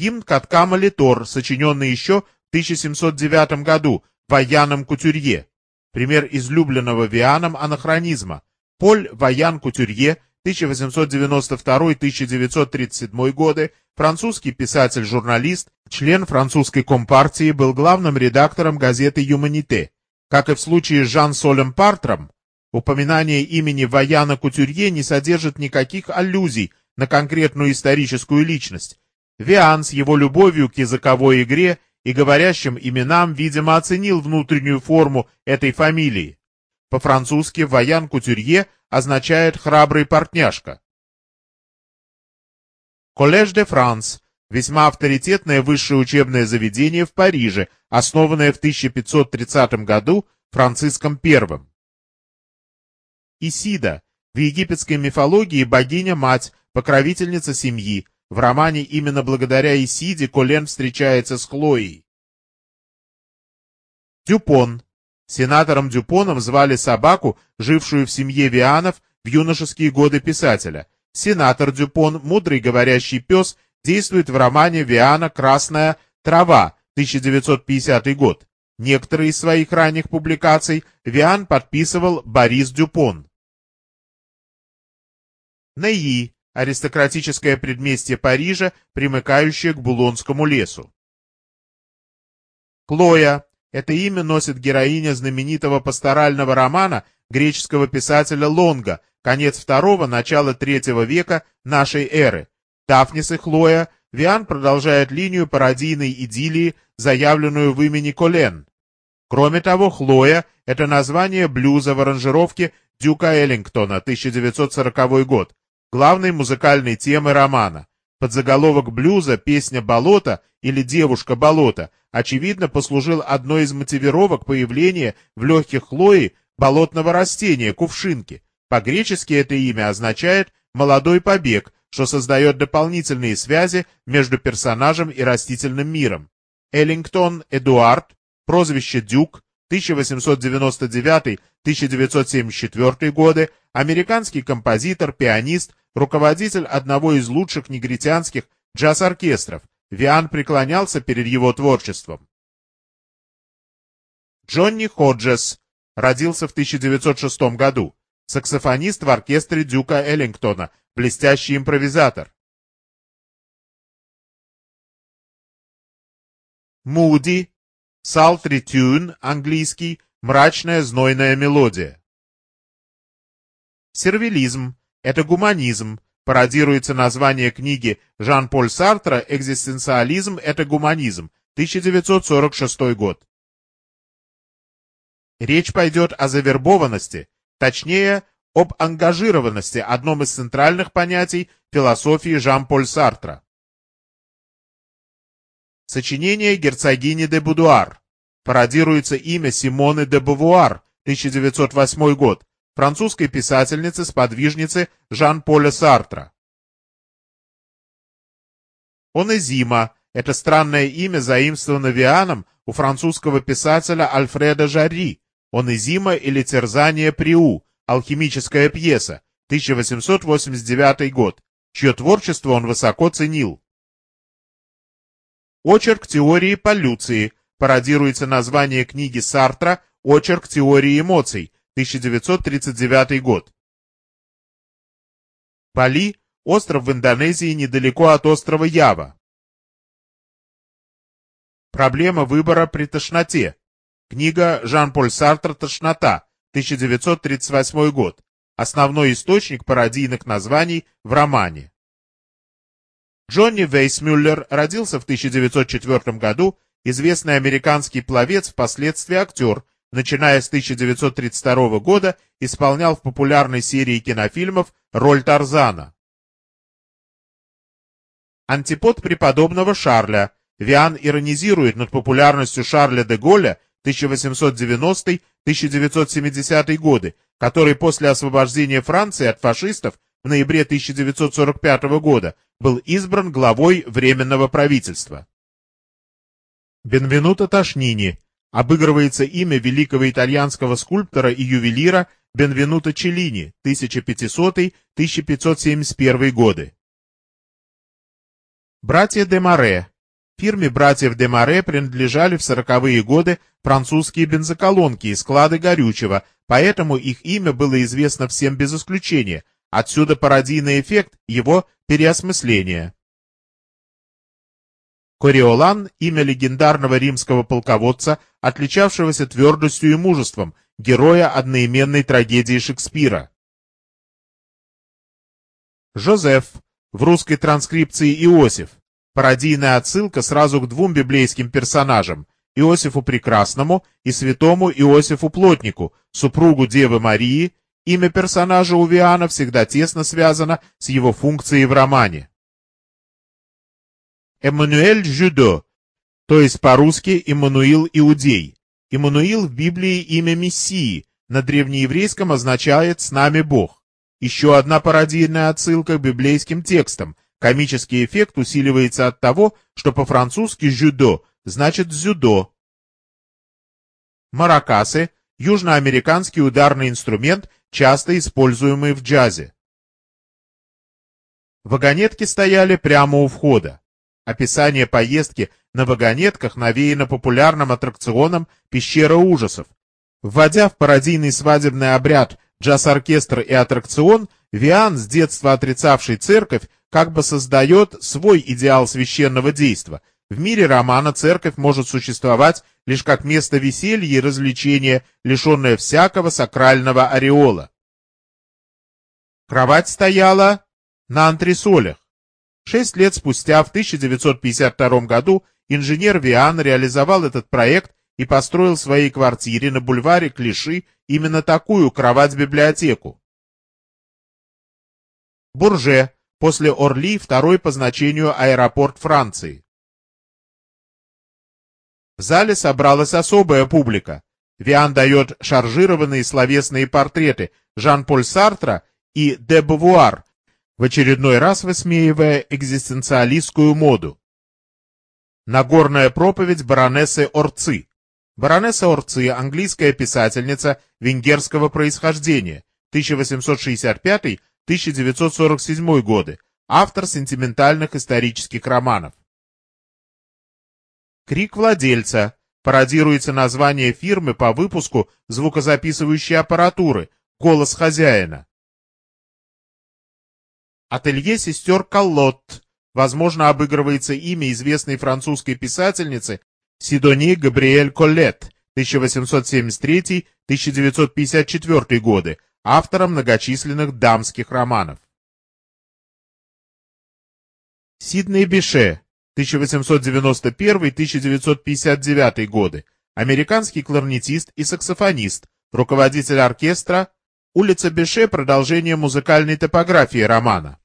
Гимн катка Молитор, сочиненный еще в 1709 году Ваяном Кутюрье. Пример излюбленного Вианом анахронизма. Поль Ваян Кутюрье 1892-1937 годы, французский писатель-журналист, член французской компартии, был главным редактором газеты «Юманите». Как и в случае с Жан-Солем Партром, упоминание имени Ваяна Кутюрье не содержит никаких аллюзий на конкретную историческую личность. Виан с его любовью к языковой игре и говорящим именам, видимо, оценил внутреннюю форму этой фамилии. По-французски «Ваян Кутюрье» означает «храбрый портняшка». Коллеж де Франс – весьма авторитетное высшее учебное заведение в Париже, основанное в 1530 году Франциском I. Исида – в египетской мифологии богиня-мать, покровительница семьи. В романе именно благодаря Исиде Колен встречается с Хлоей. Дюпон Сенатором Дюпоном звали собаку, жившую в семье Вианов в юношеские годы писателя. Сенатор Дюпон, мудрый говорящий пес, действует в романе Виана «Красная трава» 1950 год. Некоторые из своих ранних публикаций Виан подписывал Борис Дюпон. Неи – аристократическое предместье Парижа, примыкающее к Булонскому лесу. Клоя это имя носит героиня знаменитого пасторального романа греческого писателя Лонга, конец второго, начало третьего века нашей эры. Дафнис и Хлоя, Виан продолжает линию пародийной идиллии, заявленную в имени Колен. Кроме того, Хлоя — это название блюза в аранжировке Дюка Эллингтона, 1940 год, главной музыкальной темы романа. Подзаголовок блюза «Песня болота» или «Девушка болота» очевидно послужил одной из мотивировок появления в легких хлои болотного растения кувшинки. По-гречески это имя означает «молодой побег», что создает дополнительные связи между персонажем и растительным миром. Эллингтон Эдуард, прозвище Дюк, 1899-1974 годы, американский композитор, пианист, руководитель одного из лучших негритянских джаз-оркестров. Виан преклонялся перед его творчеством. Джонни Ходжес родился в 1906 году. Саксофонист в оркестре Дюка Эллингтона, блестящий импровизатор. Муди, Sultry Tune, английский, мрачная знойная мелодия. Сервилизм – это гуманизм, пародируется название книги Жан-Поль Сартра «Экзистенциализм – это гуманизм», 1946 год. Речь пойдет о завербованности, точнее, об ангажированности, одном из центральных понятий философии Жан-Поль Сартра. Сочинение герцогини де Будуар. Пародируется имя Симоны де Бувуар, 1908 год, французской писательницы-сподвижницы Жан-Поля Сартра. Онезима – это странное имя заимствовано Вианом у французского писателя Альфреда Жарри. Онезима или Терзание Приу, алхимическая пьеса, 1889 год, чье творчество он высоко ценил. Очерк теории полюции пародируется название книги Сартра «Очерк теории эмоций», 1939 год. Бали – остров в Индонезии недалеко от острова Ява. Проблема выбора при тошноте. Книга Жан-Поль Сартр «Тошнота», 1938 год. Основной источник пародийных названий в романе. Джонни Вейсмюллер родился в 1904 году, известный американский пловец, впоследствии актер, начиная с 1932 года исполнял в популярной серии кинофильмов роль Тарзана. Антипод преподобного Шарля. Виан иронизирует над популярностью Шарля де Голля 1890-1970 годы, который после освобождения Франции от фашистов в ноябре 1945 года был избран главой Временного правительства. Бенвенуто Ташнини обыгрывается имя великого итальянского скульптора и ювелира Бенвенуто Челлини 1500-1571 годы. Братья де Море. Фирме братьев де Море принадлежали в сороковые годы французские бензоколонки и склады горючего, поэтому их имя было известно всем без исключения. Отсюда пародийный эффект его переосмысления. Кориолан – имя легендарного римского полководца, отличавшегося твердостью и мужеством, героя одноименной трагедии Шекспира. Жозеф, в русской транскрипции Иосиф, пародийная отсылка сразу к двум библейским персонажам – Иосифу Прекрасному и святому Иосифу Плотнику, супругу Девы Марии, имя персонажа у Виана всегда тесно связано с его функцией в романе. Эммануэль Жюдо, то есть по-русски Иммануил Иудей. Иммануил в Библии имя Мессии, на древнееврейском означает «с нами Бог». Еще одна пародийная отсылка к библейским текстам. Комический эффект усиливается от того, что по-французски «жюдо» значит «зюдо». Маракасы – южноамериканский ударный инструмент, часто используемый в джазе. Вагонетки стояли прямо у входа. Описание поездки на вагонетках навеяно популярным аттракционом «Пещера ужасов». Вводя в пародийный свадебный обряд джаз-оркестр и аттракцион, Виан, с детства отрицавший церковь, как бы создает свой идеал священного действа. В мире романа церковь может существовать лишь как место веселья и развлечения, лишенное всякого сакрального ореола. Кровать стояла на антресолях. Шесть лет спустя, в 1952 году, инженер Виан реализовал этот проект и построил в своей квартире на бульваре Клиши именно такую кровать-библиотеку. Бурже, после Орли, второй по значению аэропорт Франции. В зале собралась особая публика. Виан дает шаржированные словесные портреты Жан-Поль Сартра и де Бавуар, в очередной раз высмеивая экзистенциалистскую моду. Нагорная проповедь баронессы Орцы. Баронесса Орцы – английская писательница венгерского происхождения, 1865-1947 годы, автор сентиментальных исторических романов. Крик владельца. Пародируется название фирмы по выпуску звукозаписывающей аппаратуры «Голос хозяина». Ателье сестер Коллот. Возможно, обыгрывается имя известной французской писательницы Сидони Габриэль Коллет, 1873-1954 годы, автора многочисленных дамских романов. Сидней Беше, 1891-1959 годы, американский кларнетист и саксофонист, руководитель оркестра, улица Беше – продолжение музыкальной топографии романа.